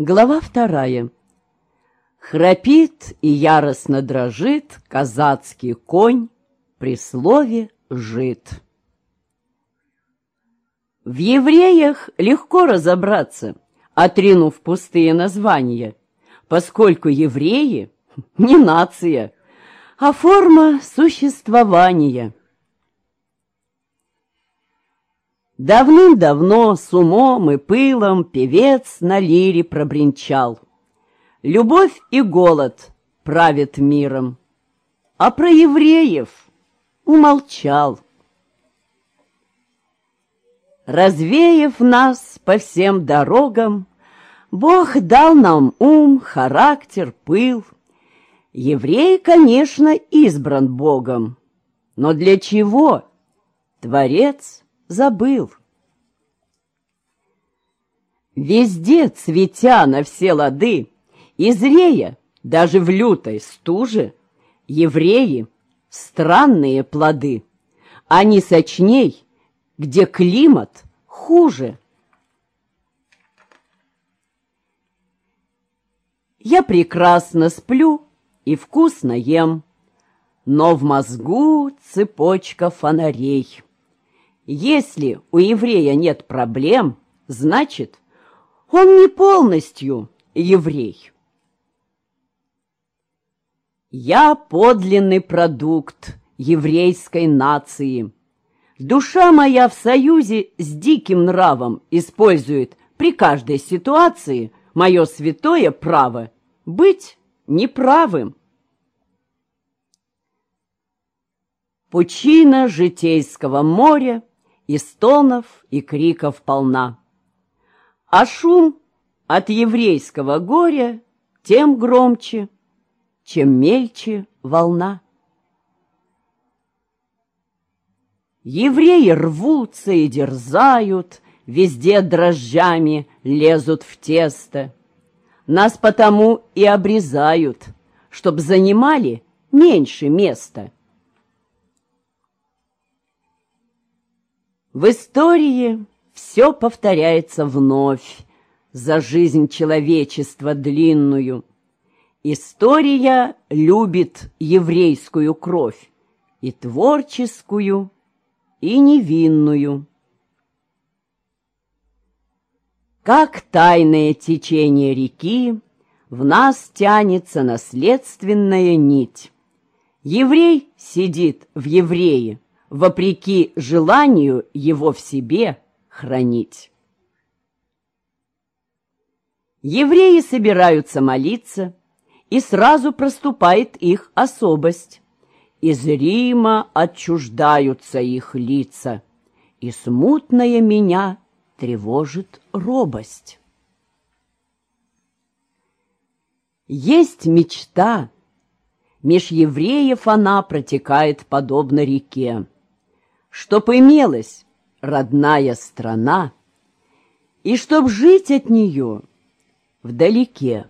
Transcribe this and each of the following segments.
Глава вторая. Храпит и яростно дрожит казацкий конь при слове «жид». В евреях легко разобраться, отринув пустые названия, поскольку евреи не нация, а форма существования. Давным-давно с умом и пылом певец на лире пробринчал. Любовь и голод правят миром, а про евреев умолчал. Развеяв нас по всем дорогам, Бог дал нам ум, характер, пыл. Еврей, конечно, избран Богом, но для чего? Творец забыл. Везде цветя на все лады, и зрея, даже в лютой стуже, евреи — странные плоды. Они сочней, где климат хуже. Я прекрасно сплю и вкусно ем, но в мозгу цепочка фонарей. Если у еврея нет проблем, значит, он не полностью еврей. Я подлинный продукт еврейской нации. Душа моя в союзе с диким нравом использует при каждой ситуации мое святое право быть неправым. Пучина житейского моря и стонов, и криков полна. А шум от еврейского горя тем громче, чем мельче волна. Евреи рвутся и дерзают, Везде дрожжами лезут в тесто. Нас потому и обрезают, Чтоб занимали меньше места. В истории все повторяется вновь за жизнь человечества длинную. История любит еврейскую кровь, и творческую, и невинную. Как тайное течение реки, в нас тянется наследственная нить. Еврей сидит в еврее, вопреки желанию его в себе хранить. Евреи собираются молиться, и сразу проступает их особость. Из Рима отчуждаются их лица, и смутная меня тревожит робость. Есть мечта, меж евреев она протекает подобно реке чтоб имелась родная страна, и чтоб жить от нее вдалеке.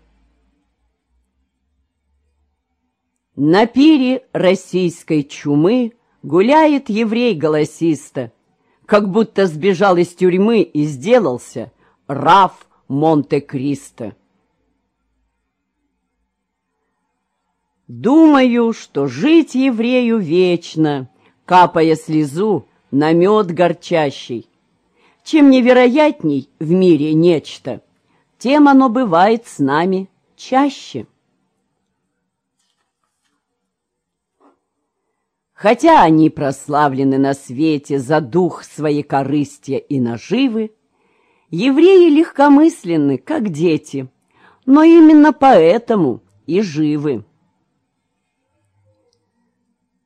На пире российской чумы гуляет еврей голосисто, как будто сбежал из тюрьмы и сделался Раф Монте-Кристо. Думаю, что жить еврею вечно — капая слезу на мед горчащий. Чем невероятней в мире нечто, тем оно бывает с нами чаще. Хотя они прославлены на свете за дух своей корыстия и наживы, евреи легкомысленны, как дети, но именно поэтому и живы.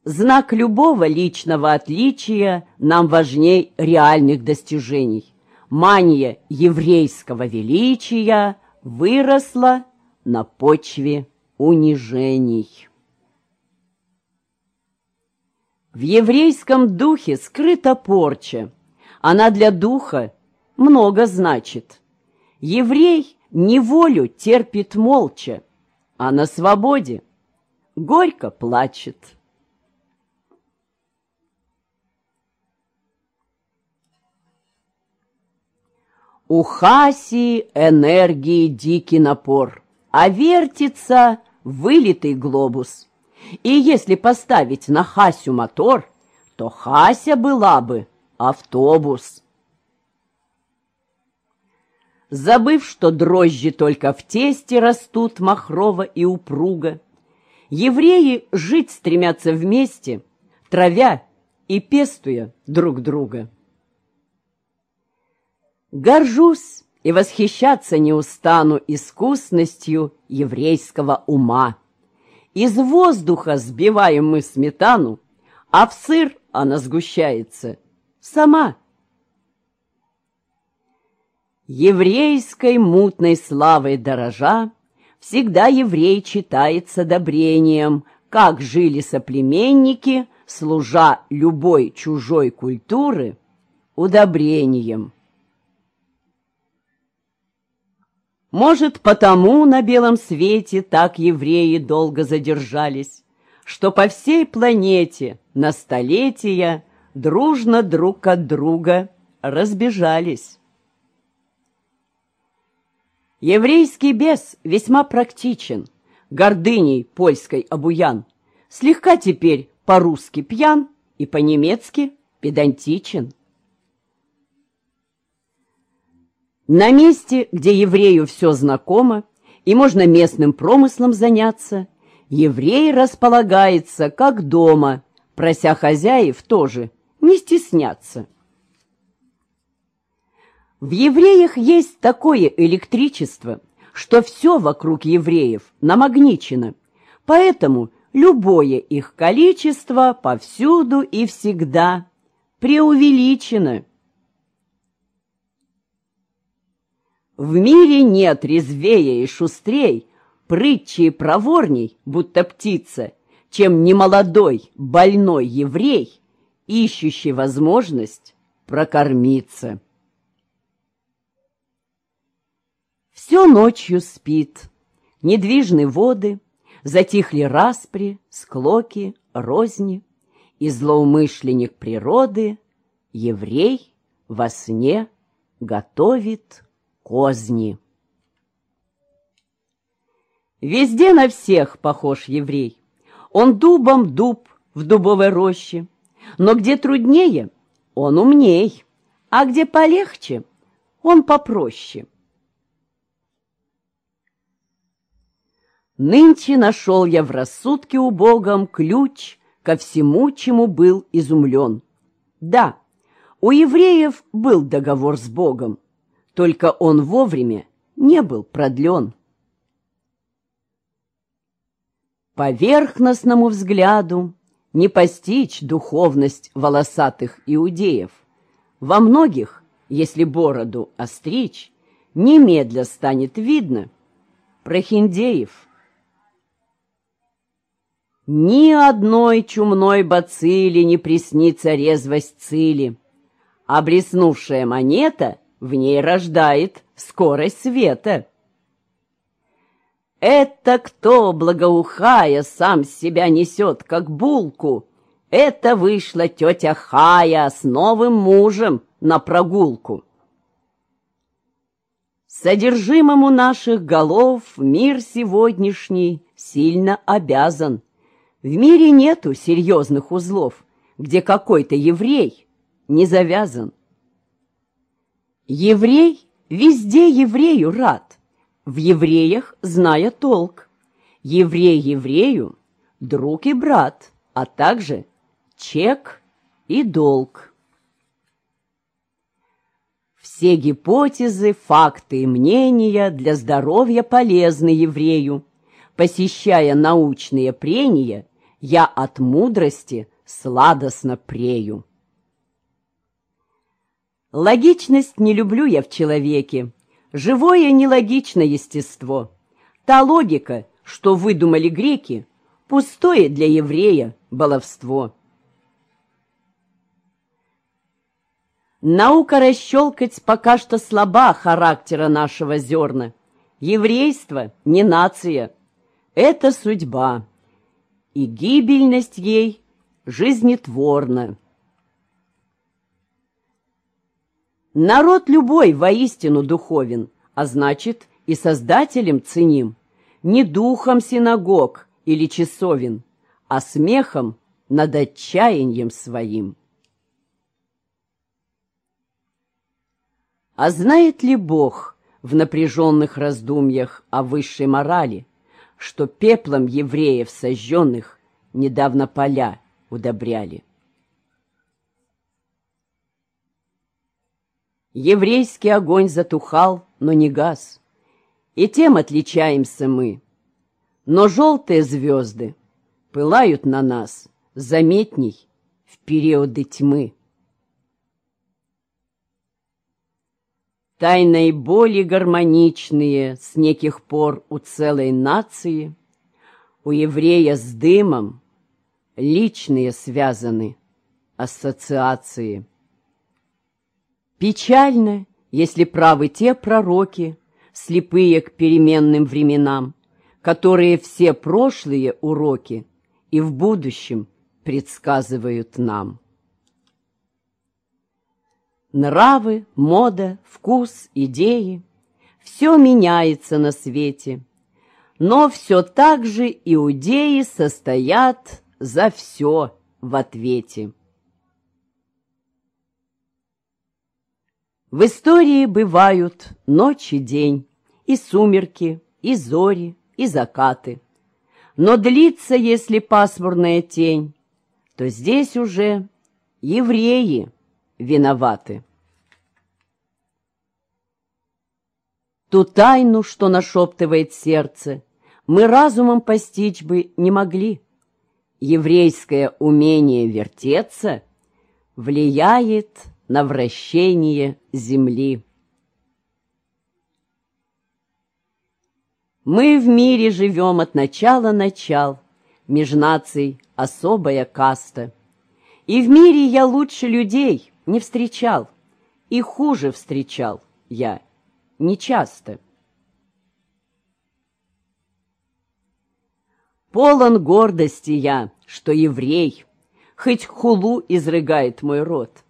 Знак любого личного отличия нам важней реальных достижений. Мания еврейского величия выросла на почве унижений. В еврейском духе скрыта порча. Она для духа много значит. Еврей неволю терпит молча, а на свободе горько плачет. У Хаси энергии дикий напор, а вертится вылитый глобус. И если поставить на Хасю мотор, то Хася была бы автобус. Забыв, что дрожжи только в тесте растут махрово и упруго, евреи жить стремятся вместе, травя и пестуя друг друга. Горжусь и восхищаться не устану искусностью еврейского ума. Из воздуха сбиваем мы сметану, а в сыр она сгущается сама. Еврейской мутной славой дорожа всегда еврей читается одобрением, как жили соплеменники, служа любой чужой культуры удобрением. Может, потому на белом свете так евреи долго задержались, что по всей планете на столетия дружно друг от друга разбежались. Еврейский бес весьма практичен, гордыней польской обуян, слегка теперь по-русски пьян и по-немецки педантичен. На месте, где еврею все знакомо, и можно местным промыслом заняться, еврей располагается как дома, прося хозяев тоже не стесняться. В евреях есть такое электричество, что все вокруг евреев намагничено, поэтому любое их количество повсюду и всегда преувеличено. В мире нет резвее и шустрей, прытче и проворней, будто птица, чем немолодой, больной еврей, ищущий возможность прокормиться. Все ночью спит, недвижны воды, затихли распри, склоки, розни, и злоумышленник природы, еврей, во сне готовит козни. Везде на всех похож еврей. Он дубом дуб в дубовой роще, но где труднее, он умней, а где полегче, он попроще. Нынче нашел я в рассудке убогом ключ ко всему, чему был изумлен. Да, у евреев был договор с Богом, только он вовремя не был продлен. Поверхностному взгляду не постичь духовность волосатых иудеев. Во многих, если бороду остричь, немедля станет видно прохиндеев. Ни одной чумной бацилли не приснится резвость цили, а блеснувшая монета в ней рождает скорость света. Это кто, благоухая, сам себя несет, как булку? Это вышла тетя Хая с новым мужем на прогулку. Содержимому наших голов мир сегодняшний сильно обязан. В мире нету серьезных узлов, где какой-то еврей не завязан. Еврей везде еврею рад, в евреях зная толк. Еврей еврею – друг и брат, а также чек и долг. Все гипотезы, факты и мнения для здоровья полезны еврею. Посещая научные прения, я от мудрости сладостно прею. Логичность не люблю я в человеке. Живое нелогично естество. Та логика, что выдумали греки, пустое для еврея баловство. Наука расщелкать пока что слаба характера нашего зерна. Еврейство не нация, это судьба и гибельность ей жизнетворна. Народ любой воистину духовен, а значит и создателем ценим. Не духом синагог или часовен, а смехом над отчаянием своим. А знает ли Бог в напряженных раздумьях о высшей морали, что пеплом евреев сожженных недавно поля удобряли? Еврейский огонь затухал, но не газ, и тем отличаемся мы. Но желтые звезды пылают на нас заметней в периоды тьмы. Тайной боли гармоничные с неких пор у целой нации, у еврея с дымом личные связаны ассоциации. Печально, если правы те пророки, слепые к переменным временам, которые все прошлые уроки и в будущем предсказывают нам. Нравы, мода, вкус, идеи — все меняется на свете. Но все так же иудеи состоят за все в ответе. В истории бывают ночь и день, и сумерки, и зори, и закаты. Но длится, если пасмурная тень, то здесь уже евреи — виноваты. Ту тайну, что нашептывает сердце, мы разумом постичь бы не могли. Еврейское умение вертеться влияет на вращение земли. Мы в мире живем от начала начал, меж наций особая каста. И в мире я лучше людей, не встречал, и хуже встречал я, нечасто. Полон гордости я, что еврей, хоть хулу изрыгает мой род.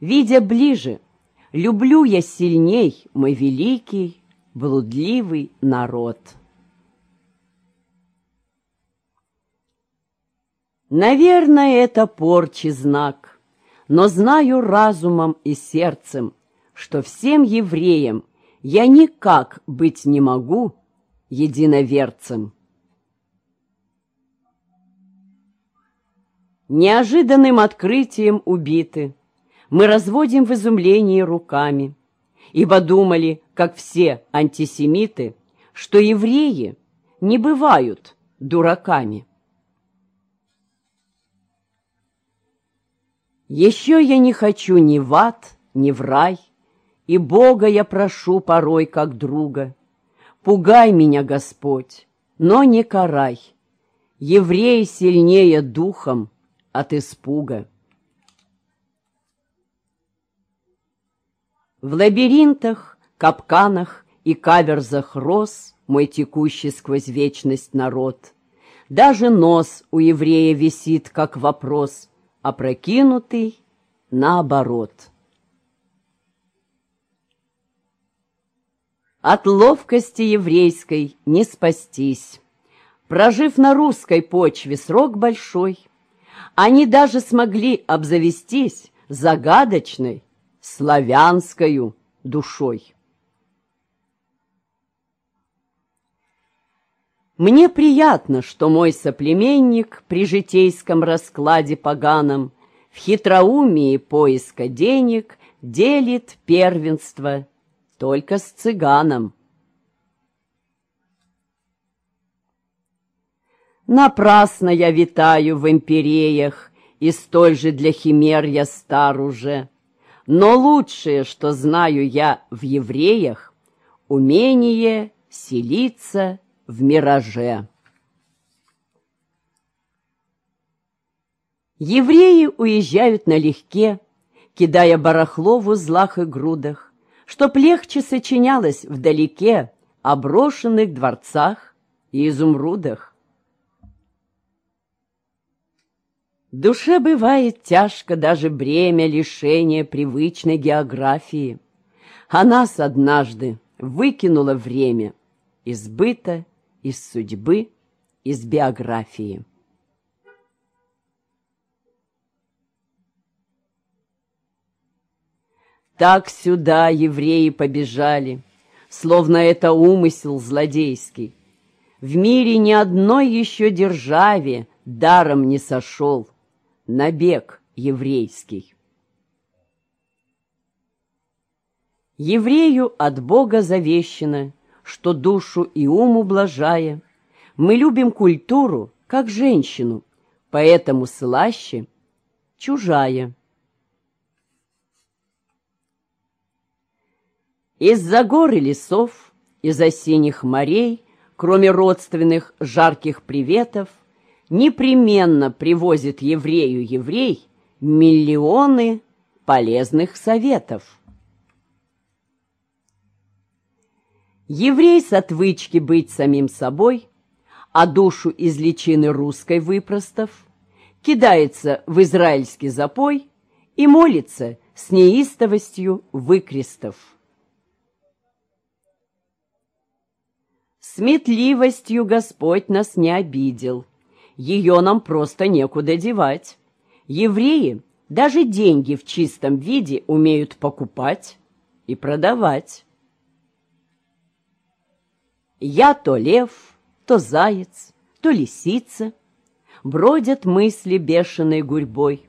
Видя ближе, люблю я сильней мой великий, блудливый народ. Наверное, это порчи знак — но знаю разумом и сердцем, что всем евреям я никак быть не могу единоверцем. Неожиданным открытием убиты, мы разводим в изумлении руками, ибо думали, как все антисемиты, что евреи не бывают дураками. Еще я не хочу ни в ад, ни в рай, И Бога я прошу порой как друга. Пугай меня, Господь, но не карай. Еврей сильнее духом от испуга. В лабиринтах, капканах и каверзах рос Мой текущий сквозь вечность народ. Даже нос у еврея висит, как вопрос — опрокинутый наоборот. От ловкости еврейской не спастись. Прожив на русской почве срок большой, они даже смогли обзавестись загадочной славянскою душой. Мне приятно, что мой соплеменник при житейском раскладе поганом в хитроумии поиска денег делит первенство только с цыганом. Напрасно я витаю в империях, и столь же для химер я стар уже. Но лучшее, что знаю я в евреях, умение селиться в мираже. Евреи уезжают налегке, кидая барахло в узлах и грудах, чтоб легче сочинялось вдалеке о брошенных дворцах и изумрудах. Душе бывает тяжко даже бремя лишения привычной географии. А нас однажды выкинуло время из быта, из судьбы, из биографии. Так сюда евреи побежали, словно это умысел злодейский. В мире ни одной еще державе даром не сошел набег еврейский. Еврею от Бога завещено, что душу и ум ублажая, мы любим культуру, как женщину, поэтому слаще чужая. Из-за гор и лесов, из осенних морей, кроме родственных жарких приветов, непременно привозит еврею еврей миллионы полезных советов. Еврей с отвычки быть самим собой, а душу из личины русской выпростав, кидается в израильский запой и молится с неистовостью выкрестов. Сметливостью Господь нас не обидел — ее нам просто некуда девать. Евреи даже деньги в чистом виде умеют покупать и продавать. Я то лев, то заяц, то лисица, Бродят мысли бешеной гурьбой.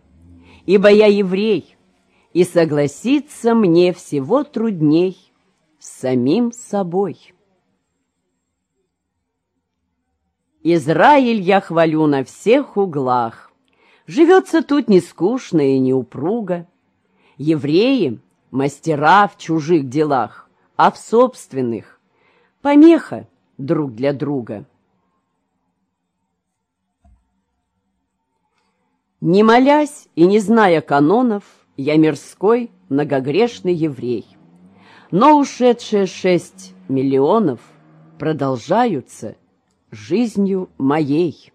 Ибо я еврей, и согласиться мне всего трудней с самим собой. Израиль я хвалю на всех углах. Живется тут не скучно и не упруго. Евреи — мастера в чужих делах, а в собственных — помеха друг для друга. Не молясь и не зная канонов, я мирской, многогрешный еврей. Но ушедшие шесть миллионов продолжаются — жизнью моей.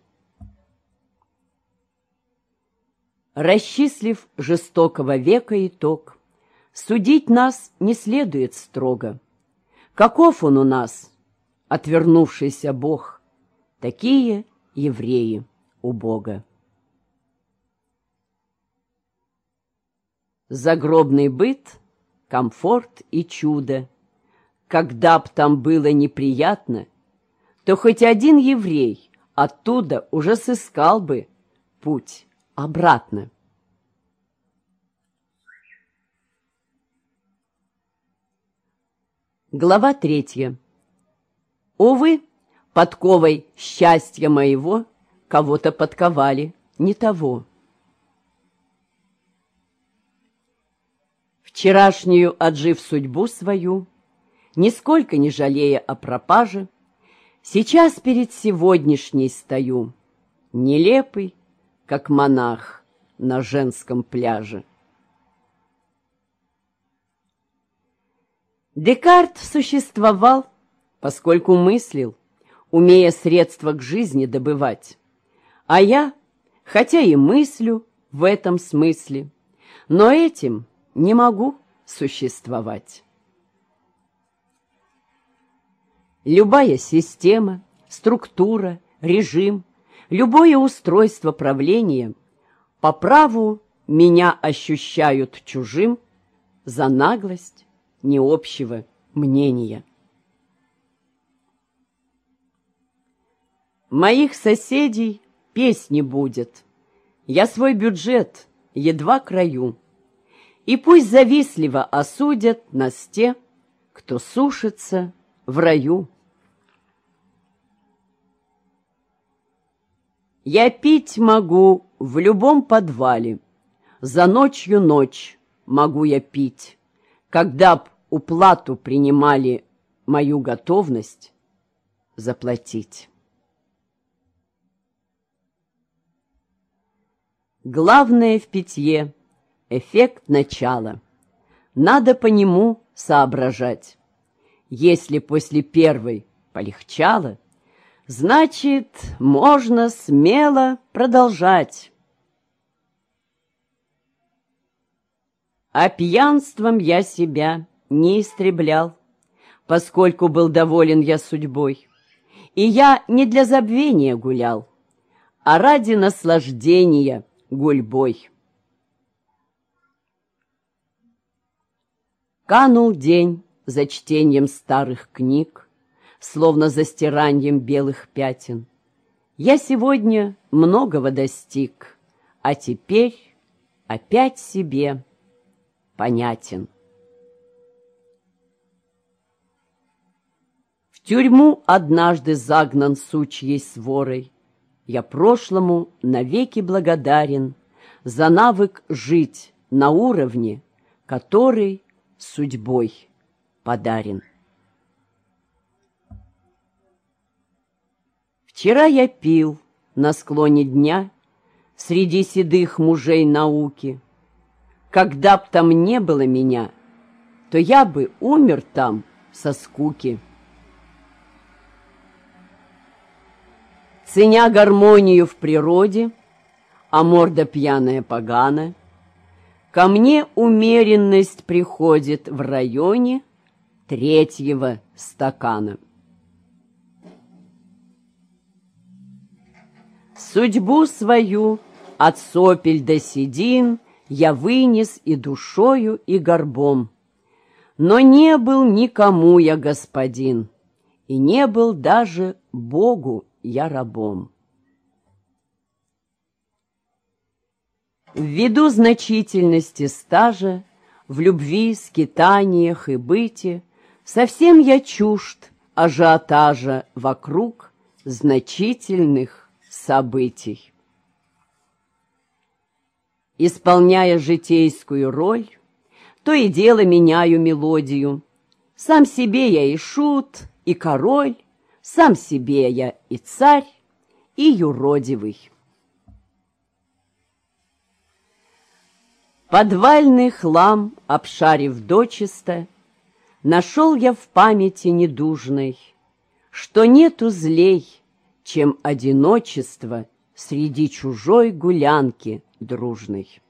Расчислив жестокого века итог, Судить нас не следует строго. Каков он у нас, отвернувшийся Бог, Такие евреи у Бога. Загробный быт, комфорт и чудо, Когда б там было неприятно — то хоть один еврей оттуда уже сыскал бы путь обратно. Глава третья. Увы, подковой счастья моего кого-то подковали, не того. Вчерашнюю отжив судьбу свою, нисколько не жалея о пропаже, Сейчас перед сегодняшней стою, Нелепый, как монах на женском пляже. Декарт существовал, поскольку мыслил, умея средства к жизни добывать. А я, хотя и мыслю в этом смысле, но этим не могу существовать. Любая система, структура, режим, любое устройство правления по праву меня ощущают чужим за наглость необщего мнения. Моих соседей песни будет, я свой бюджет едва краю, и пусть завистливо осудят нас те, кто сушится в раю. Я пить могу в любом подвале, За ночью ночь могу я пить, Когда б уплату принимали Мою готовность заплатить. Главное в питье — эффект начала. Надо по нему соображать. Если после первой полегчало — Значит, можно смело продолжать. А пьянством я себя не истреблял, поскольку был доволен я судьбой. И я не для забвения гулял, а ради наслаждения гульбой. Канул день за чтением старых книг, Словно за стиранием белых пятен. Я сегодня многого достиг, А теперь опять себе понятен. В тюрьму однажды загнан сучьей сворой. Я прошлому навеки благодарен За навык жить на уровне, Который судьбой подарен. Вчера я пил на склоне дня Среди седых мужей науки. Когда б там не было меня, То я бы умер там со скуки. Ценя гармонию в природе, А морда пьяная погана, Ко мне умеренность приходит в районе Третьего стакана. Судьбу свою от сопель до седин Я вынес и душою, и горбом. Но не был никому я господин, И не был даже Богу я рабом. Ввиду значительности стажа, В любви, скитаниях и быте, Совсем я чужд ажиотажа Вокруг значительных событий. Исполняя житейскую роль, то и дело меняю мелодию. Сам себе я и шут, и король, сам себе я и царь, и юродивый. Подвальный хлам, обшарив дочисто, Нашел я в памяти недужной, Что нету злей, чем одиночество среди чужой гулянки дружной.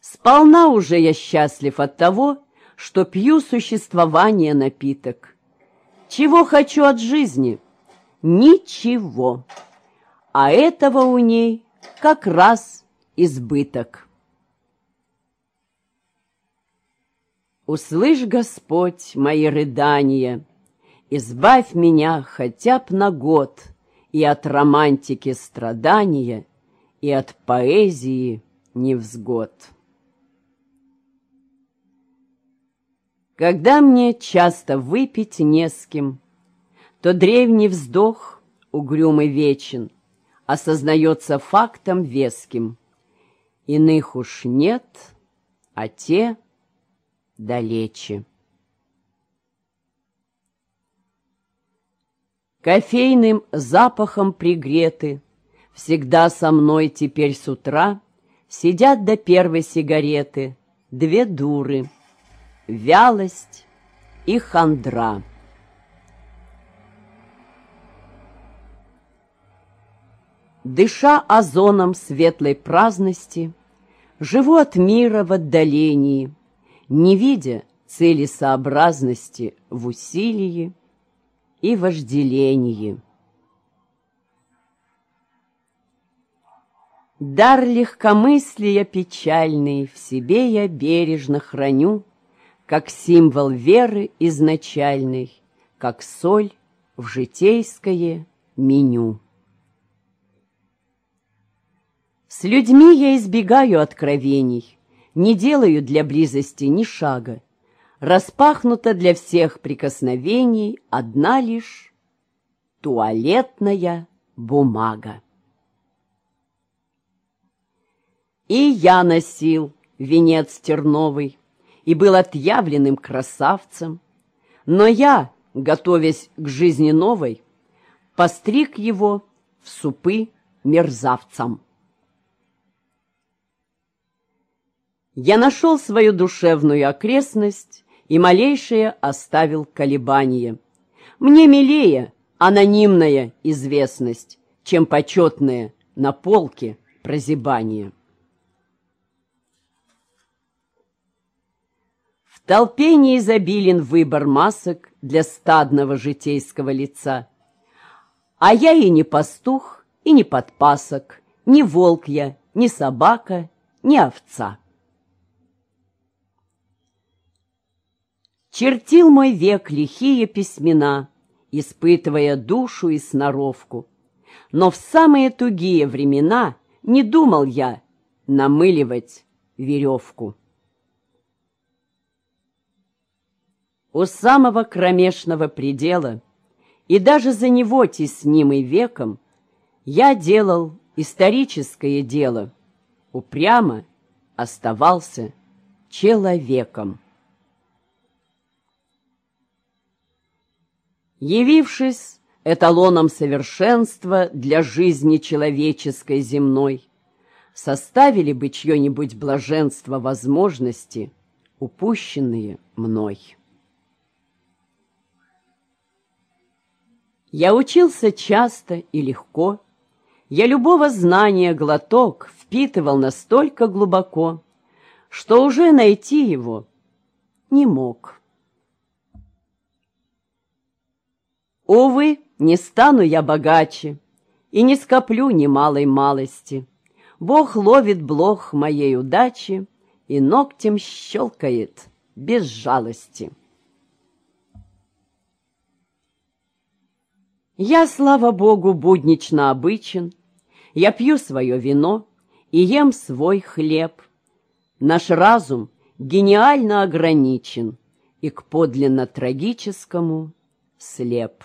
Сполна уже я счастлив от того, что пью существование напиток. Чего хочу от жизни? Ничего. А этого у ней как раз избыток. Услышь, Господь, мои рыдания, Избавь меня хотя б на год И от романтики страдания, И от поэзии невзгод. Когда мне часто выпить не с кем, То древний вздох, угрюмый вечен, Осознается фактом веским. Иных уж нет, а те — далече. Кофейным запахом пригреты, Всегда со мной теперь с утра Сидят до первой сигареты Две дуры, вялость и хандра. Дыша озоном светлой праздности, Живу от мира в отдалении — не видя целесообразности в усилии и вожделении. Дар легкомыслия печальный в себе я бережно храню, Как символ веры изначальной, Как соль в житейское меню. С людьми я избегаю откровений, не делаю для близости ни шага. Распахнута для всех прикосновений одна лишь туалетная бумага. И я носил венец терновый и был отъявленным красавцем, но я, готовясь к жизни новой, постриг его в супы мерзавцам. Я нашел свою душевную окрестность и малейшее оставил колебание. Мне милее анонимная известность, чем почетная на полке прозябания. В толпе неизобилен выбор масок для стадного житейского лица. А я и не пастух, и не подпасок, не волк я, не собака, не овца. Чертил мой век лихие письмена, Испытывая душу и сноровку. Но в самые тугие времена Не думал я намыливать веревку. У самого кромешного предела И даже за него теснимый веком Я делал историческое дело, Упрямо оставался человеком. Явившись эталоном совершенства для жизни человеческой земной, составили бы чье-нибудь блаженство возможности, упущенные мной. Я учился часто и легко, я любого знания глоток впитывал настолько глубоко, что уже найти его не мог. Увы, не стану я богаче и не скоплю ни малой малости. Бог ловит блох моей удачи и ногтем щелкает без жалости. Я, слава Богу, буднично обычен, Я пью свое вино и ем свой хлеб. Наш разум гениально ограничен И к подлинно трагическому слеп.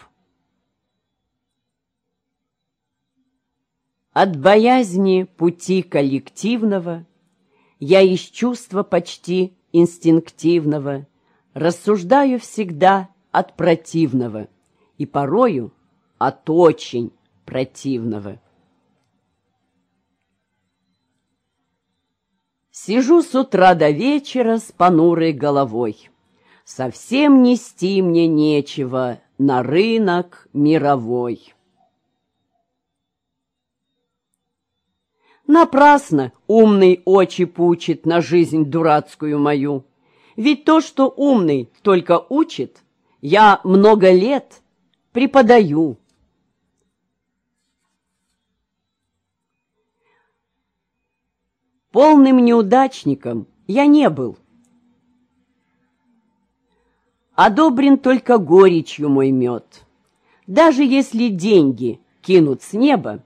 От боязни пути коллективного Я из чувства почти инстинктивного Рассуждаю всегда от противного И порою от очень противного. Сижу с утра до вечера с понурой головой. Совсем нести мне нечего на рынок мировой. Напрасно умный очи пучит на жизнь дурацкую мою. Ведь то, что умный только учит, я много лет преподаю. Полным неудачником я не был. Одобрен только горечью мой мед. Даже если деньги кинут с неба,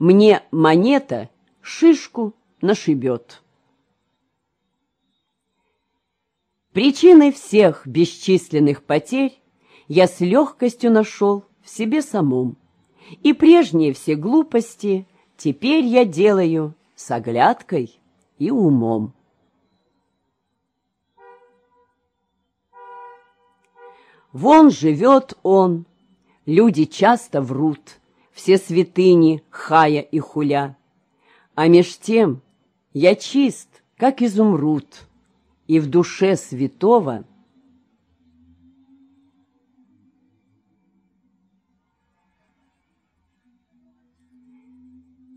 мне монета — шишку нашибет. Причиной всех бесчисленных потерь я с легкостью нашел в себе самом. И прежние все глупости теперь я делаю с оглядкой и умом. Вон живет он, люди часто врут, все святыни хая и хуля. А меж тем я чист, как изумруд, и в душе святого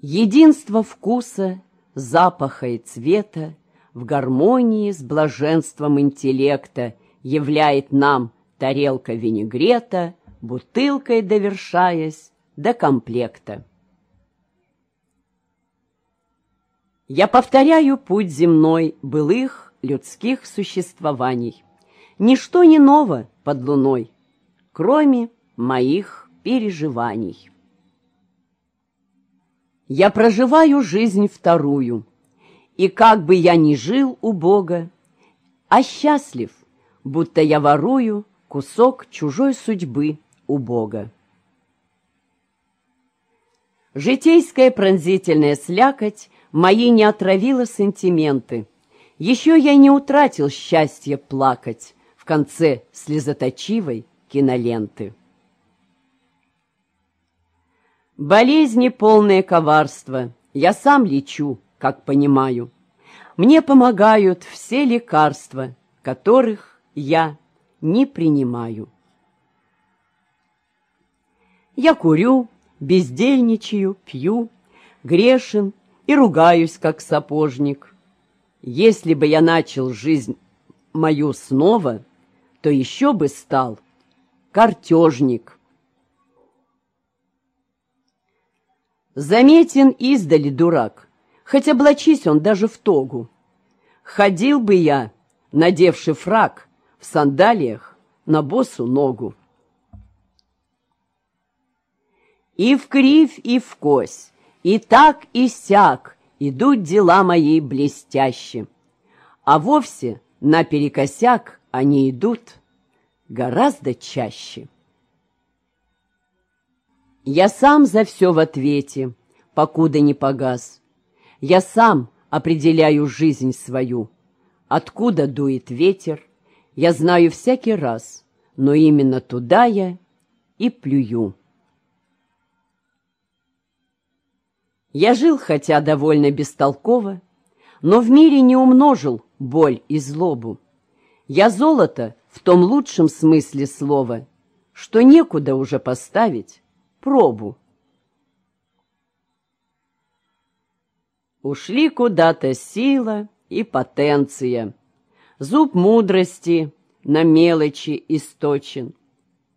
Единство вкуса, запаха и цвета в гармонии с блаженством интеллекта являет нам тарелка винегрета, бутылкой довершаясь до комплекта. Я повторяю путь земной былых людских существований. Ничто не ново под луной, кроме моих переживаний. Я проживаю жизнь вторую, и как бы я ни жил у Бога, а счастлив, будто я ворую кусок чужой судьбы у Бога. Житейская пронзительная слякоть мои не отравила сентименты. Еще я не утратил счастье плакать в конце слезоточивой киноленты. Болезни полное коварство, я сам лечу, как понимаю. Мне помогают все лекарства, которых я не принимаю. Я курю, бездельничаю, пью, грешен, и ругаюсь, как сапожник. Если бы я начал жизнь мою снова, то еще бы стал картежник. Заметен издали дурак, хоть облачись он даже в тогу. Ходил бы я, надевший фрак, в сандалиях на босу ногу. И в кривь, и в кось, и так, и сяк идут дела мои блестяще. А вовсе наперекосяк они идут гораздо чаще. Я сам за все в ответе, покуда не погас. Я сам определяю жизнь свою. Откуда дует ветер, я знаю всякий раз, но именно туда я и плюю. Я жил, хотя довольно бестолково, но в мире не умножил боль и злобу. Я золото в том лучшем смысле слова, что некуда уже поставить пробу. Ушли куда-то сила и потенция, зуб мудрости на мелочи источен.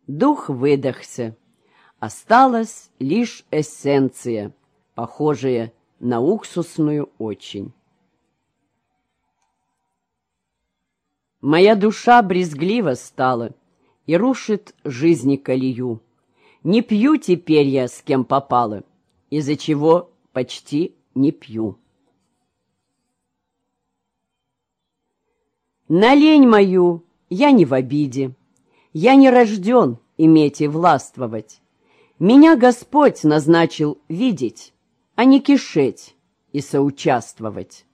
Дух выдохся, осталась лишь эссенция — похожее на уксусную очень. Моя душа брезглива стала и рушит жизни колею. Не пью теперь я, с кем попало, из-за чего почти не пью. На лень мою я не в обиде, я не рожден иметь и властвовать. Меня Господь назначил видеть, а не кишеть и соучаствовать.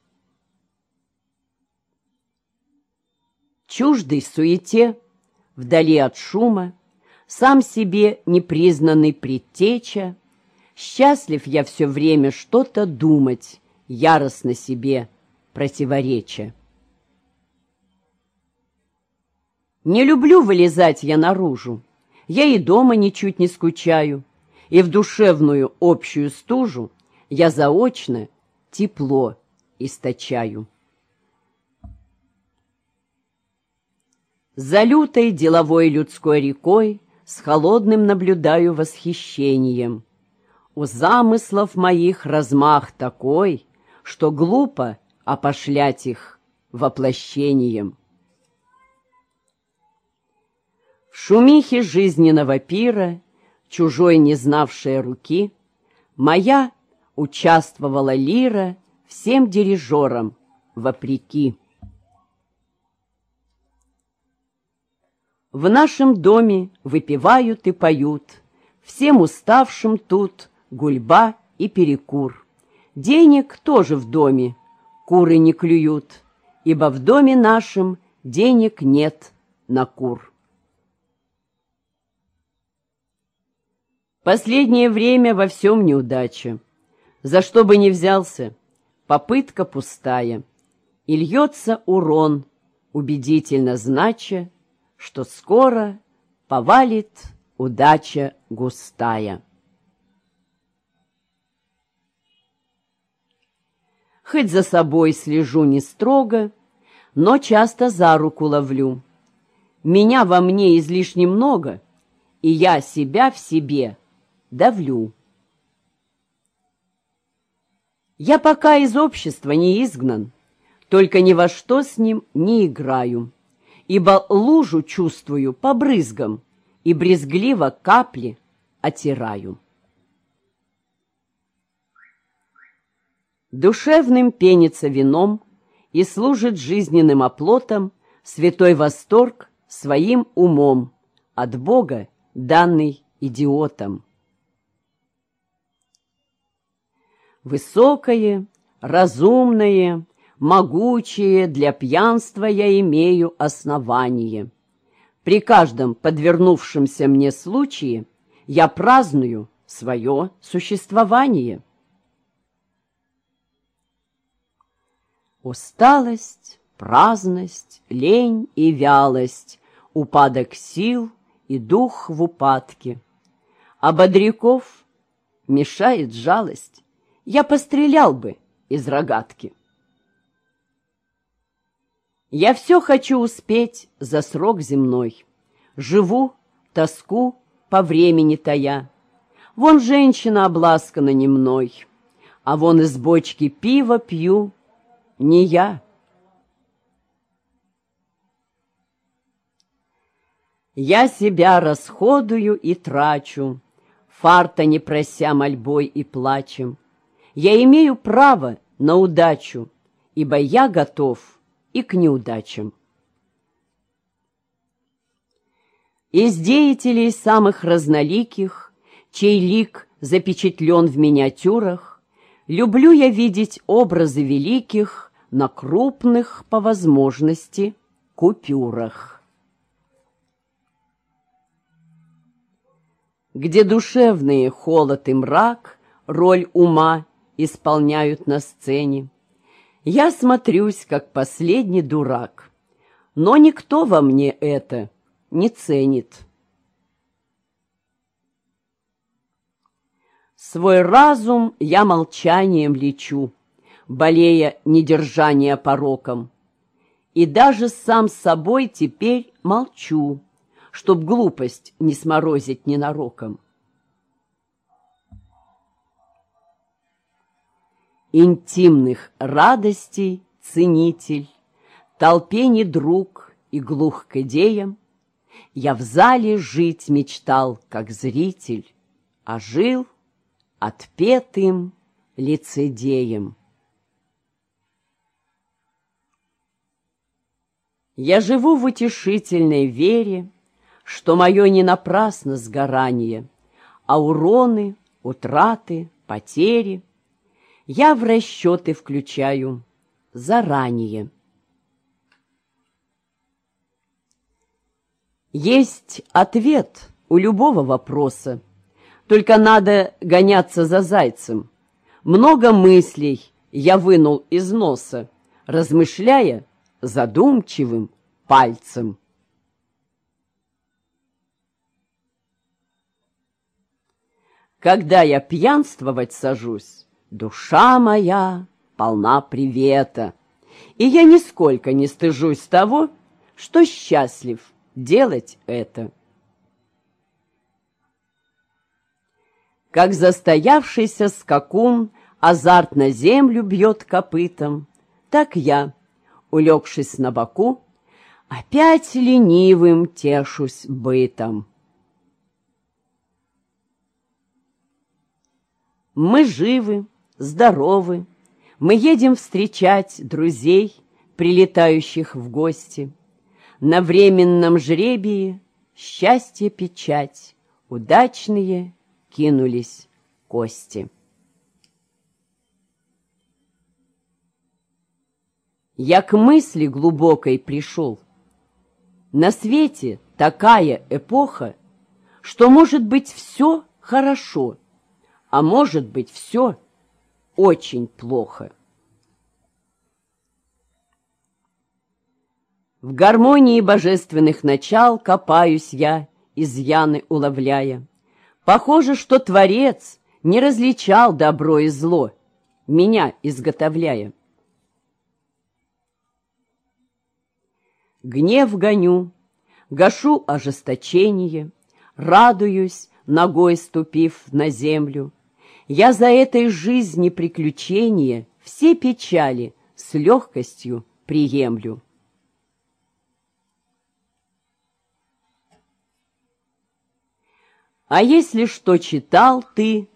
Чуждый суете, вдали от шума, сам себе непризнанный предтеча, счастлив я все время что-то думать, яростно себе противореча. Не люблю вылезать я наружу, я и дома ничуть не скучаю, и в душевную общую стужу я заочно тепло источаю. За лютой деловой людской рекой С холодным наблюдаю восхищением. У замыслов моих размах такой, Что глупо опошлять их воплощением. В шумихе жизненного пира, Чужой не знавшая руки, Моя участвовала лира всем дирижерам вопреки. В нашем доме выпивают и поют, Всем уставшим тут гульба и перекур. Денег тоже в доме, куры не клюют, Ибо в доме нашем денег нет на кур. Последнее время во всем неудача. За что бы ни взялся, попытка пустая, И льется урон, убедительно знача, Что скоро повалит удача густая. Хоть за собой слежу не строго, Но часто за руку ловлю. Меня во мне излишне много, И я себя в себе давлю. Я пока из общества не изгнан, только ни во что с ним не играю, ибо лужу чувствую по брызгам и брезгливо капли отираю. Душевным пенится вином и служит жизненным оплотом святой восторг своим умом, от Бога данный идиотам. Высокое, разумное, могучее для пьянства я имею основание. При каждом подвернувшемся мне случае я праздную свое существование. Усталость, праздность, лень и вялость, упадок сил и дух в упадке. А бодряков мешает жалость. Я пострелял бы из рогатки. Я все хочу успеть за срок земной. Живу, тоску по времени тая. Вон женщина обласкана не мной, А вон из бочки пива пью не я. Я себя расходую и трачу, Фарта не прося мольбой и плачем. Я имею право на удачу, Ибо я готов и к неудачам. Из деятелей самых разноликих, чей лик запечатлен в миниатюрах, люблю я видеть образы великих на крупных, по возможности, купюрах. Где душевные холод и мрак роль ума исполняют на сцене, я смотрюсь, как последний дурак, но никто во мне это не ценит. Свой разум я молчанием лечу, болея недержания пороком. И даже сам собой теперь молчу, чтоб глупость не сморозить ненароком. Интимных радостей ценитель, Толпе не друг и глух к идеям, Я в зале жить мечтал, как зритель, А жил отпетым лицедеем. Я живу в утешительной вере, Что мое не напрасно сгорание, А уроны, утраты, потери — я в расчеты включаю заранее. Есть ответ у любого вопроса, только надо гоняться за зайцем. Много мыслей я вынул из носа, размышляя задумчивым пальцем. Когда я пьянствовать сажусь, Душа моя полна привета, и я нисколько не стыжусь того, что счастлив делать это. Как застоявшийся скакун азартно землю бьет копытом, так я, улегшись на боку, опять ленивым тешусь бытом. Мы живы, здоровы. Мы едем встречать друзей, прилетающих в гости. На временном жребии счастье печать, удачные кинулись кости. Я к мысли глубокой пришел. На свете такая эпоха, что может быть все хорошо, а может быть все очень плохо. В гармонии божественных начал копаюсь я, изъяны уловляя. Похоже, что Творец не различал добро и зло, меня изготовляя. Гнев гоню, гашу ожесточение, радуюсь, ногой ступив на землю, я за этой жизни приключения все печали с легкостью приемлю. А если что читал ты,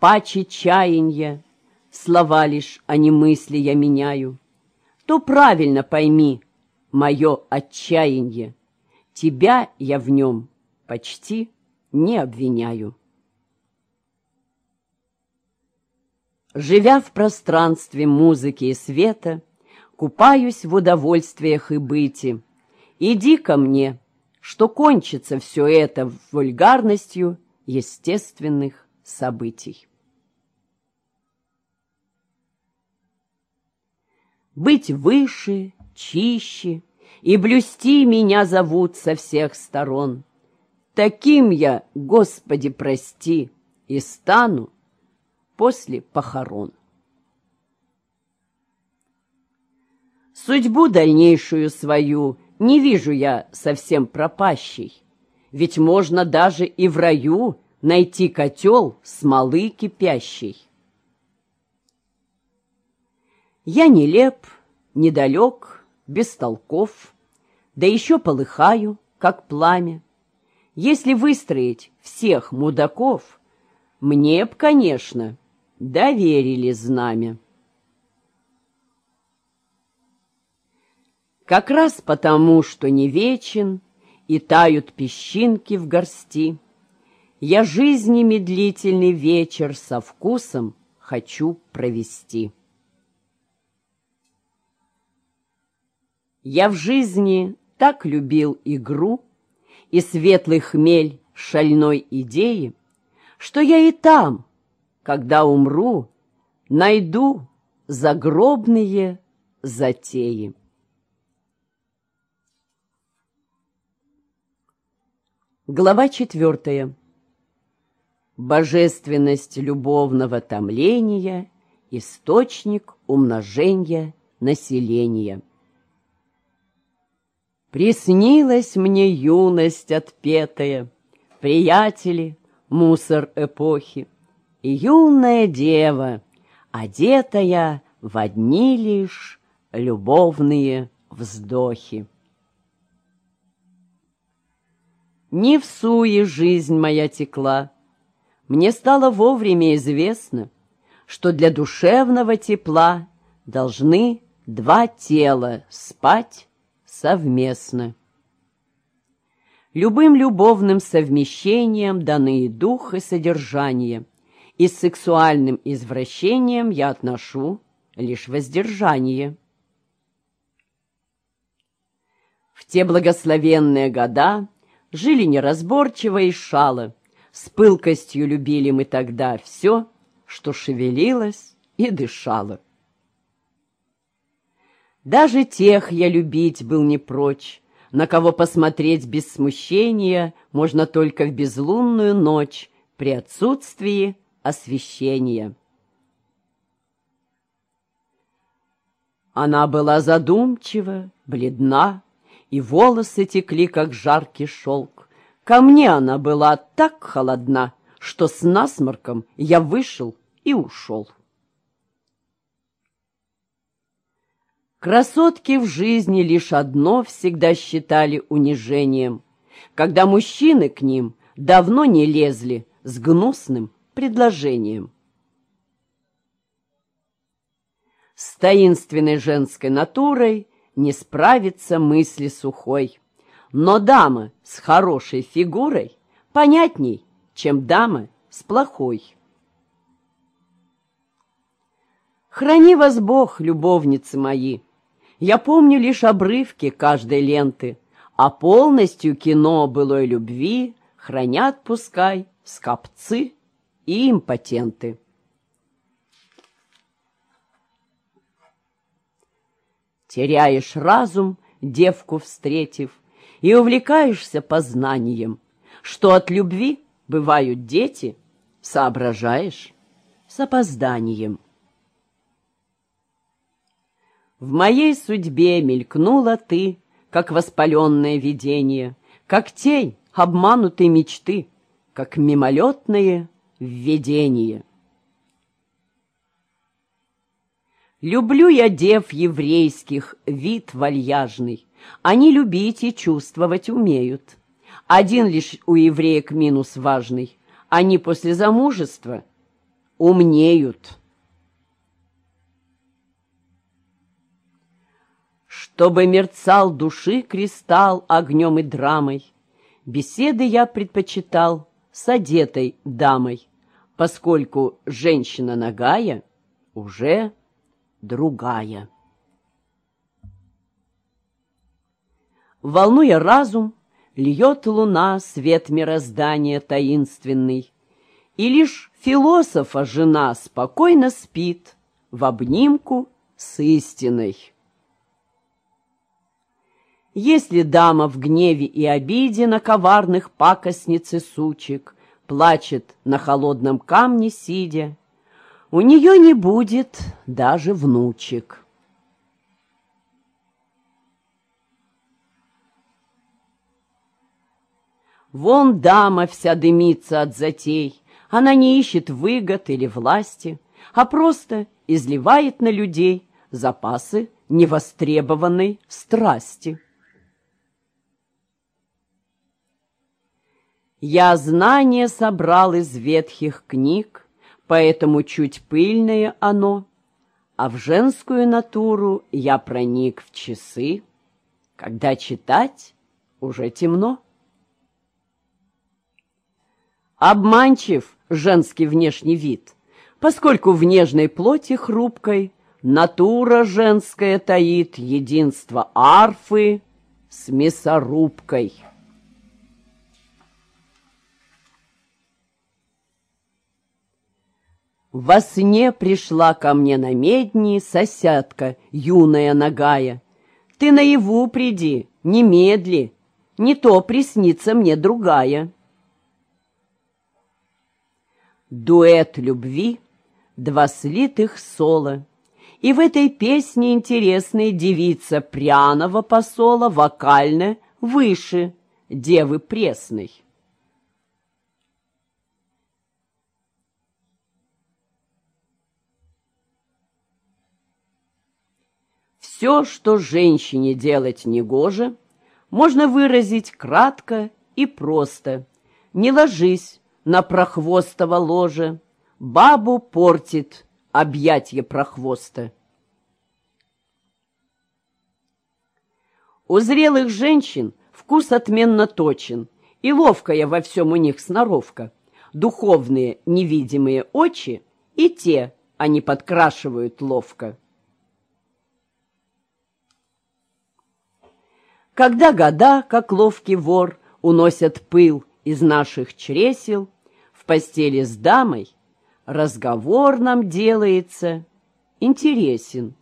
паче чаяния, Слова лишь, а не мысли я меняю, То правильно пойми мое отчаяние, Тебя я в нем почти не обвиняю. Живя в пространстве музыки и света, Купаюсь в удовольствиях и быте. Иди ко мне, что кончится все это вульгарностью естественных событий. Быть выше, чище и блюсти меня зовут со всех сторон. Таким я, Господи, прости, и стану после похорон. Судьбу дальнейшую свою не вижу я совсем пропащей, ведь можно даже и в раю найти котел смолы кипящей. Я нелеп, недалек, бестолков, да еще полыхаю, как пламя. Если выстроить всех мудаков, мне б, конечно, доверили знамя. Как раз потому, что не вечен и тают песчинки в горсти, я жизни медлительный вечер со вкусом хочу провести. Я в жизни так любил игру и светлый хмель шальной идеи, что я и там, когда умру, найду загробные затеи. Глава четвертая. Божественность любовного томления, источник умножения населения. Приснилась мне юность отпетая, Приятели, мусор эпохи, юная дева, одетая В одни лишь любовные вздохи. Не в суе жизнь моя текла, Мне стало вовремя известно, Что для душевного тепла Должны два тела спать совместно. Любым любовным совмещением даны и дух, и содержание, и с сексуальным извращением я отношу лишь воздержание. В те благословенные года жили неразборчиво и шало, с пылкостью любили мы тогда все, что шевелилось и дышало. Даже тех я любить был не прочь, на кого посмотреть без смущения можно только в безлунную ночь при отсутствии освещения. Она была задумчива, бледна, и волосы текли, как жаркий шелк. Ко мне она была так холодна, что с насморком я вышел и ушел. Красотки в жизни лишь одно всегда считали унижением, когда мужчины к ним давно не лезли с гнусным предложением. С таинственной женской натурой не справится мысли сухой, но дама с хорошей фигурой понятней, чем дама с плохой. Храни вас Бог, любовницы мои, я помню лишь обрывки каждой ленты, а полностью кино былой любви хранят, пускай, скопцы и импотенты. Теряешь разум, девку встретив, и увлекаешься познанием, что от любви бывают дети, соображаешь с опозданием. В моей судьбе мелькнула ты, как воспаленное видение, как тень обманутой мечты, как мимолетное введение. Люблю я дев еврейских, вид вальяжный. Они любить и чувствовать умеют. Один лишь у евреек минус важный. Они после замужества умнеют. чтобы мерцал души кристалл огнем и драмой. Беседы я предпочитал с одетой дамой, поскольку женщина нагая уже другая. Волнуя разум, льет луна свет мироздания таинственный, и лишь философа жена спокойно спит в обнимку с истиной. Если дама в гневе и обиде на коварных пакостниц и сучек плачет на холодном камне сидя. У нее не будет даже внучек. Вон дама вся дымится от затей. Она не ищет выгод или власти, а просто изливает на людей запасы невостребованной страсти. Я знание собрал из ветхих книг, поэтому чуть пыльное оно, а в женскую натуру я проник в часы, когда читать уже темно. Обманчив женский внешний вид, поскольку в нежной плоти хрупкой натура женская таит единство арфы с мясорубкой. Во сне пришла ко мне на медни соседка, юная нагая. Ты наяву приди, немедли, не то приснится мне другая. Дуэт любви, два слитых соло. И в этой песне интересная девица пряного посола вокально выше девы пресной. Все, что женщине делать негоже, можно выразить кратко и просто. Не ложись, на прохвостово ложе, Бабу портит объятье прохвоста. У зрелых женщин вкус отменно точен, И ловкая во всем у них сноровка. Духовные невидимые очи И те они подкрашивают ловко. Когда года, как ловкий вор, Уносят пыл из наших чресел, в постели с дамой разговор нам делается интересен.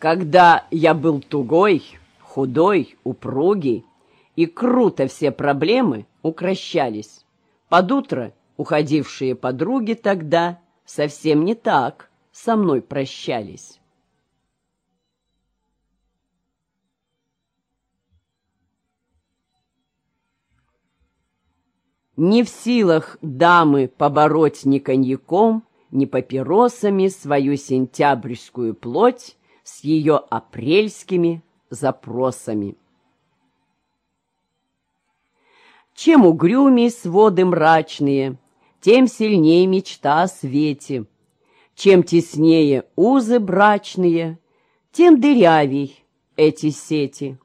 Когда я был тугой, худой, упругий, и круто все проблемы укращались, под утро уходившие подруги тогда совсем не так со мной прощались. Не в силах дамы побороть ни коньяком, ни папиросами свою сентябрьскую плоть с ее апрельскими запросами. Чем угрюмей своды мрачные, тем сильнее мечта о свете. Чем теснее узы брачные, тем дырявей эти сети.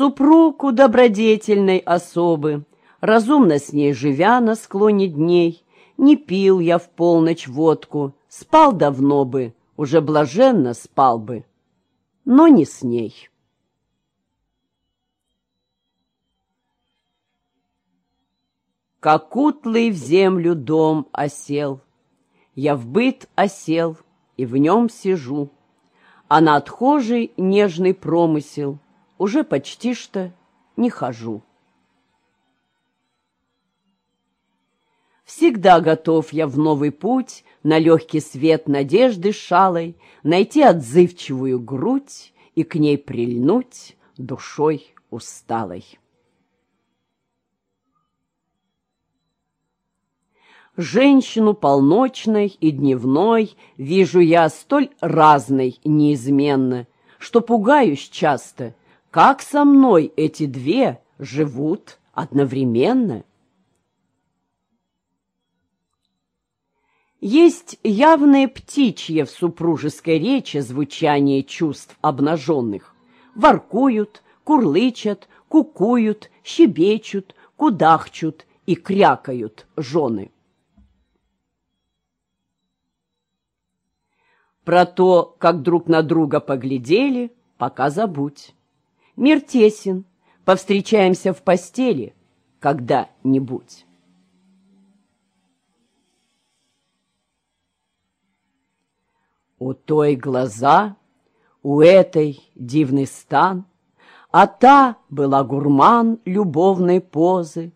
Супруг у добродетельной особы, Разумно с ней живя на склоне дней, Не пил я в полночь водку, Спал давно бы, уже блаженно спал бы, Но не с ней. Как утлый в землю дом осел, Я в быт осел и в нем сижу, А на отхожий нежный промысел — уже почти что не хожу. Всегда готов я в новый путь, На легкий свет надежды шалой, Найти отзывчивую грудь И к ней прильнуть душой усталой. Женщину полночной и дневной Вижу я столь разной неизменно, Что пугаюсь часто как со мной эти две живут одновременно? Есть явное птичье в супружеской речи звучание чувств обнаженных. Воркуют, курлычат, кукуют, щебечут, кудахчут и крякают жены. Про то, как друг на друга поглядели, пока забудь. Мир тесен, повстречаемся в постели когда-нибудь. У той глаза, у этой дивный стан, А та была гурман любовной позы,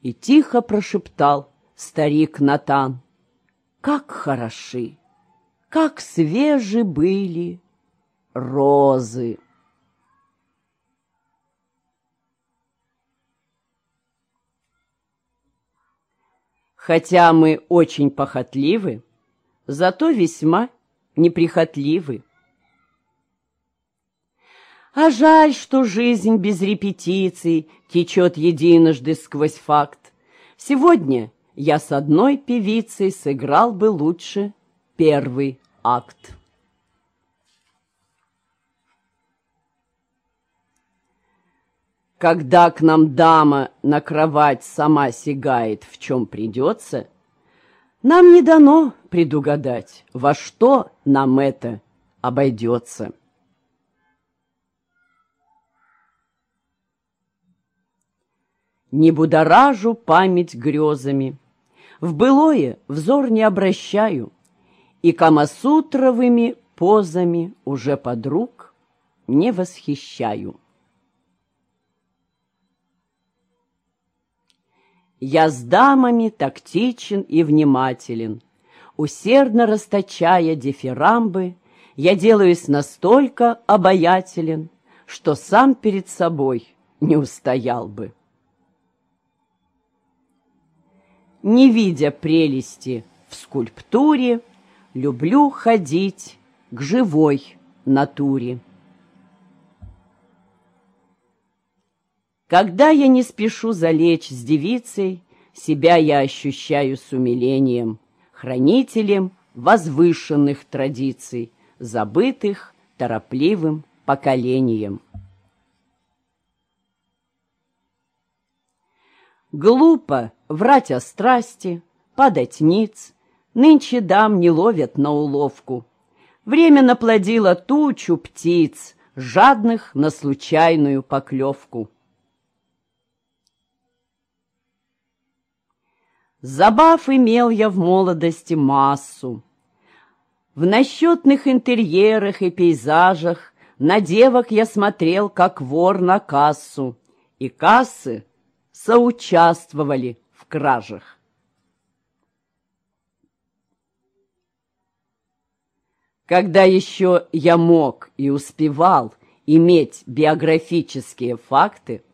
И тихо прошептал старик Натан. как хороши, как свежи были розы. Хотя мы очень похотливы, зато весьма неприхотливы. А жаль, что жизнь без репетиций течет единожды сквозь факт. Сегодня я с одной певицей сыграл бы лучше первый акт. Когда к нам дама на кровать сама сигает, в чем придется, нам не дано предугадать, во что нам это обойдется. Не будоражу память грезами, В былое взор не обращаю, И камасутровыми позами Уже подруг не восхищаю. Я с дамами тактичен и внимателен. Усердно расточая дифирамбы, Я делаюсь настолько обаятелен, Что сам перед собой не устоял бы. Не видя прелести в скульптуре, Люблю ходить к живой натуре. Когда я не спешу залечь с девицей, Себя я ощущаю с умилением, Хранителем возвышенных традиций, Забытых торопливым поколением. Глупо врать о страсти, падать ниц, Нынче дам не ловят на уловку. Время наплодило тучу птиц, Жадных на случайную поклевку. Забав имел я в молодости массу. В насчетных интерьерах и пейзажах На девок я смотрел, как вор на кассу, И кассы соучаствовали в кражах. Когда еще я мог и успевал иметь биографические факты,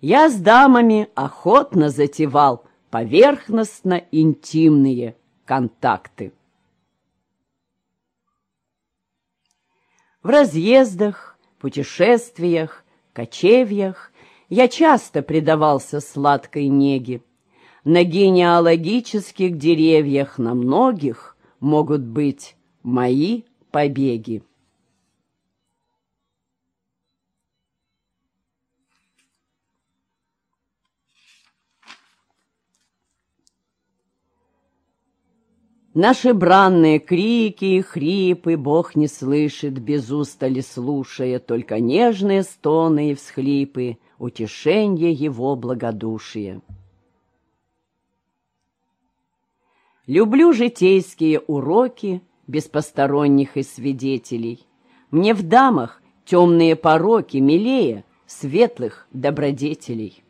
я с дамами охотно затевал – поверхностно-интимные контакты. В разъездах, путешествиях, кочевьях я часто предавался сладкой неге. На генеалогических деревьях на многих могут быть мои побеги. Наши бранные крики и хрипы Бог не слышит, без устали слушая, Только нежные стоны и всхлипы, Утешенье Его благодушие. Люблю житейские уроки Без посторонних и свидетелей. Мне в дамах темные пороки Милее светлых добродетелей.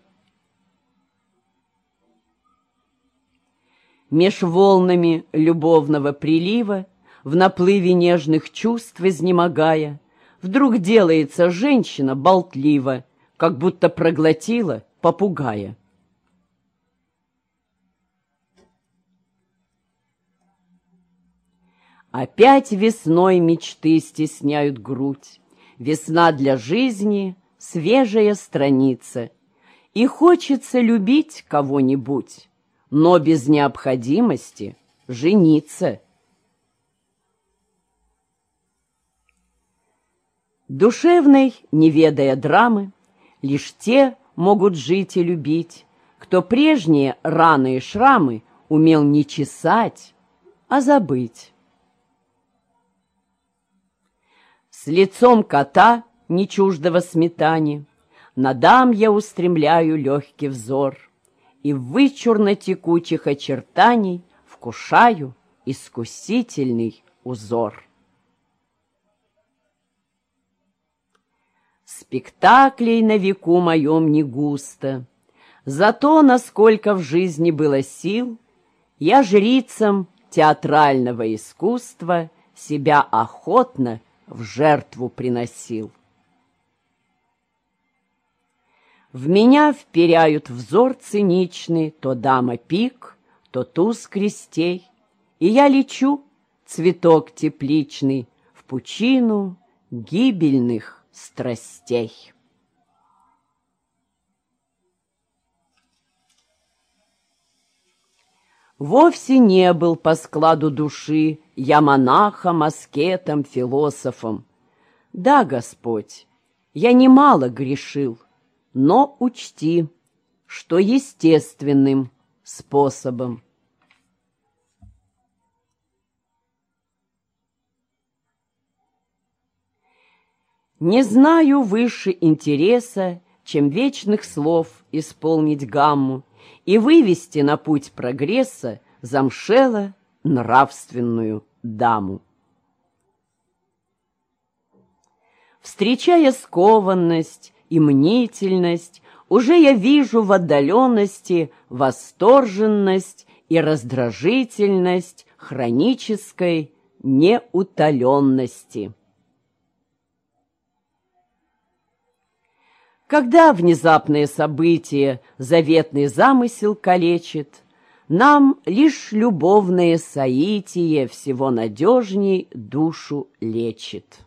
Меж волнами любовного прилива, В наплыве нежных чувств изнемогая, Вдруг делается женщина болтлива, Как будто проглотила попугая. Опять весной мечты стесняют грудь, Весна для жизни — свежая страница, И хочется любить кого-нибудь, но без необходимости жениться. Душевной, не ведая драмы, лишь те могут жить и любить, кто прежние раны и шрамы умел не чесать, а забыть. С лицом кота, не чуждого сметане, на дам я устремляю легкий взор — и вычурно-текучих очертаний вкушаю искусительный узор. Спектаклей на веку моем не густо, Зато, насколько в жизни было сил, Я жрицам театрального искусства себя охотно в жертву приносил. В меня вперяют взор циничный то дама пик, то туз крестей, И я лечу, цветок тепличный, в пучину гибельных страстей. Вовсе не был по складу души я монахом, аскетом, философом. Да, Господь, я немало грешил, но учти, что естественным способом. Не знаю выше интереса, чем вечных слов исполнить гамму, и вывести на путь прогресса замшело нравственную даму. Встречая скованность и мнительность, уже я вижу в отдаленности восторженность и раздражительность хронической неутоленности. Когда внезапное событие заветный замысел калечит, Нам лишь любовное соитие Всего надежней душу лечит.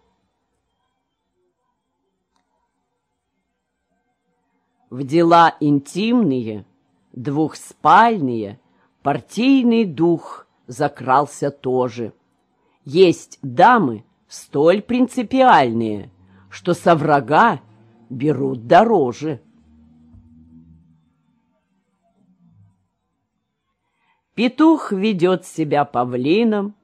В дела интимные, двухспальные, Партийный дух закрался тоже. Есть дамы столь принципиальные, Что со врага берут дороже. Петух ведет себя павлином,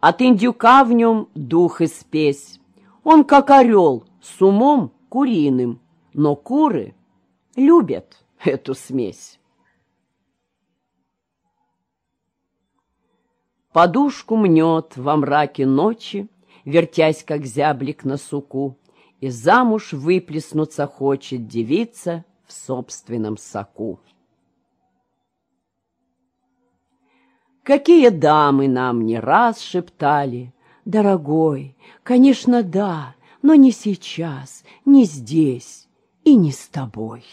От индюка в нем дух и спесь. Он как орел, с умом куриным, Но куры любят эту смесь. Подушку мнет во мраке ночи, Вертясь, как зяблик на суку и замуж выплеснуться хочет девица в собственном соку. Какие дамы нам не раз шептали, «Дорогой, конечно, да, но не сейчас, не здесь и не с тобой».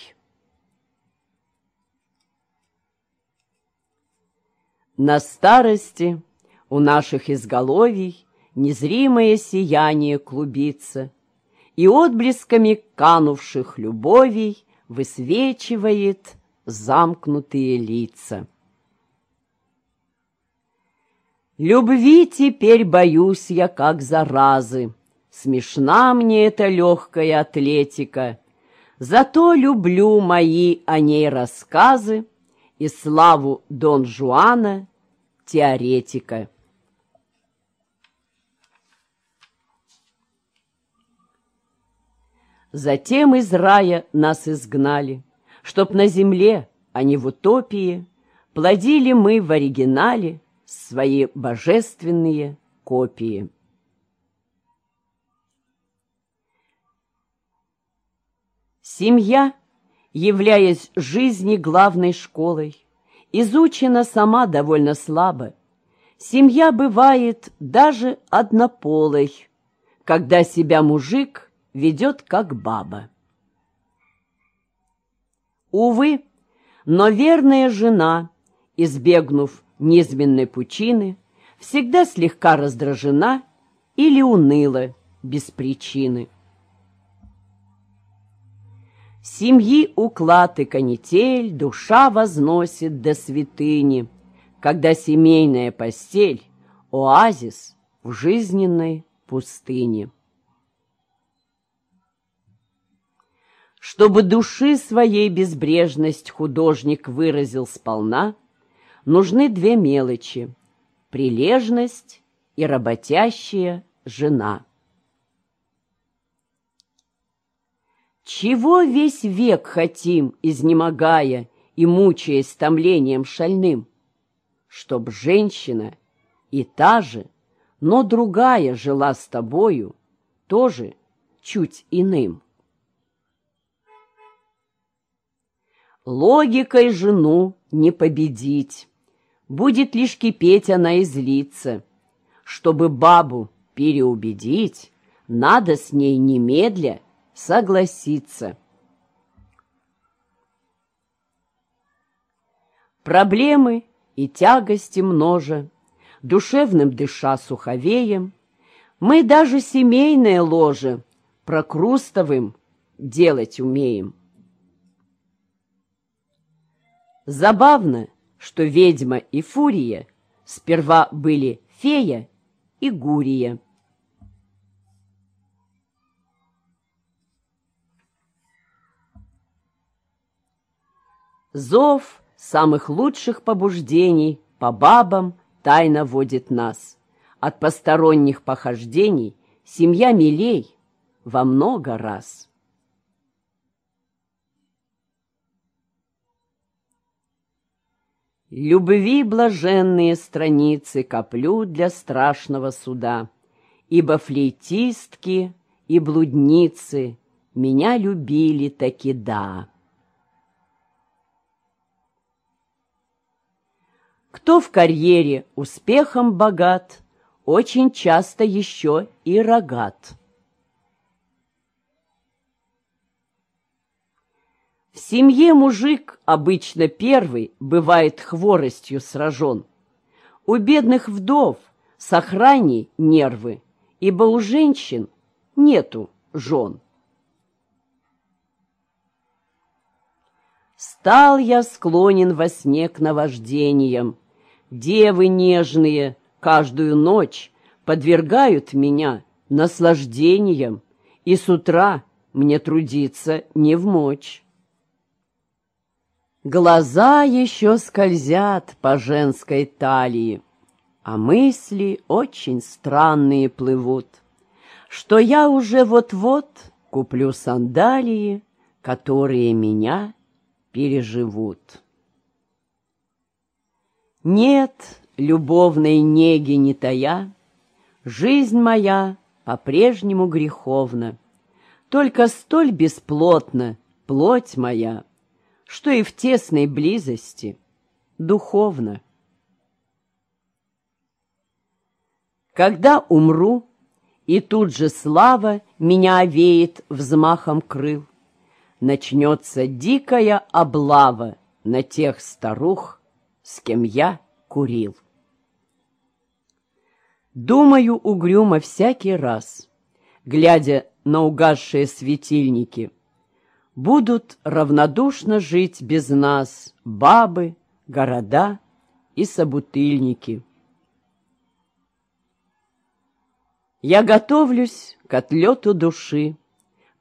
На старости у наших изголовий Незримое сияние клубится — и отблесками канувших любовей высвечивает замкнутые лица. Любви теперь боюсь я, как заразы. Смешна мне эта легкая атлетика. Зато люблю мои о ней рассказы и славу Дон Жуана, теоретика. Затем из рая нас изгнали, Чтоб на земле, а не в утопии, Плодили мы в оригинале Свои божественные копии. Семья, являясь жизни главной школой, изучена сама довольно слабо. Семья бывает даже однополой, когда себя мужик ведет как баба. Увы, но верная жена, избегнув низменной пучины, всегда слегка раздражена или уныла без причины. Семьи уклад и канитель душа возносит до святыни, когда семейная постель — оазис в жизненной пустыне. Чтобы души своей безбрежность художник выразил сполна, нужны две мелочи — прилежность и работящая жена. Чего весь век хотим, изнемогая и мучаясь томлением шальным? Чтоб женщина и та же, но другая жила с тобою, тоже чуть иным. Логикой жену не победить. Будет лишь кипеть она и злиться. Чтобы бабу переубедить, надо с ней немедля согласиться. Проблемы и тягости множа, Душевным дыша суховеем, Мы даже семейное ложе Прокрустовым делать умеем. Забавно, что ведьма и фурия Сперва были фея и гурия. Зов самых лучших побуждений по бабам тайно водит нас. От посторонних похождений семья милей во много раз. Любви блаженные страницы коплю для страшного суда, Ибо флейтистки и блудницы меня любили таки да. Кто в карьере успехом богат, очень часто еще и рогат. В семье мужик обычно первый бывает хворостью сражен. У бедных вдов сохрани нервы, ибо у женщин нету жен. Стал я склонен во сне к наваждениям. Девы нежные каждую ночь подвергают меня наслаждениям, и с утра мне трудиться не в мочь. Глаза еще скользят по женской талии, а мысли очень странные плывут, что я уже вот-вот куплю сандалии, которые меня переживут. Нет любовной неги не тая, Жизнь моя по-прежнему греховна, Только столь бесплотна плоть моя, Что и в тесной близости духовно. Когда умру, и тут же слава Меня овеет взмахом крыл, начнется дикая облава на тех старух, с кем я курил. Думаю угрюмо всякий раз, глядя на угасшие светильники, будут равнодушно жить без нас бабы, города и собутыльники. Я готовлюсь к отлету души,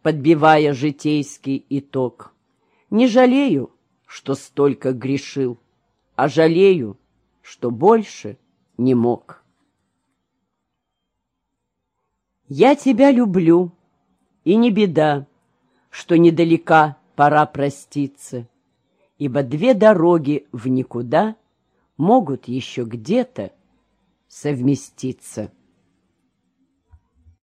подбивая житейский итог. Не жалею, что столько грешил, а жалею, что больше не мог. Я тебя люблю, и не беда, что недалека пора проститься, ибо две дороги в никуда могут еще где-то совместиться.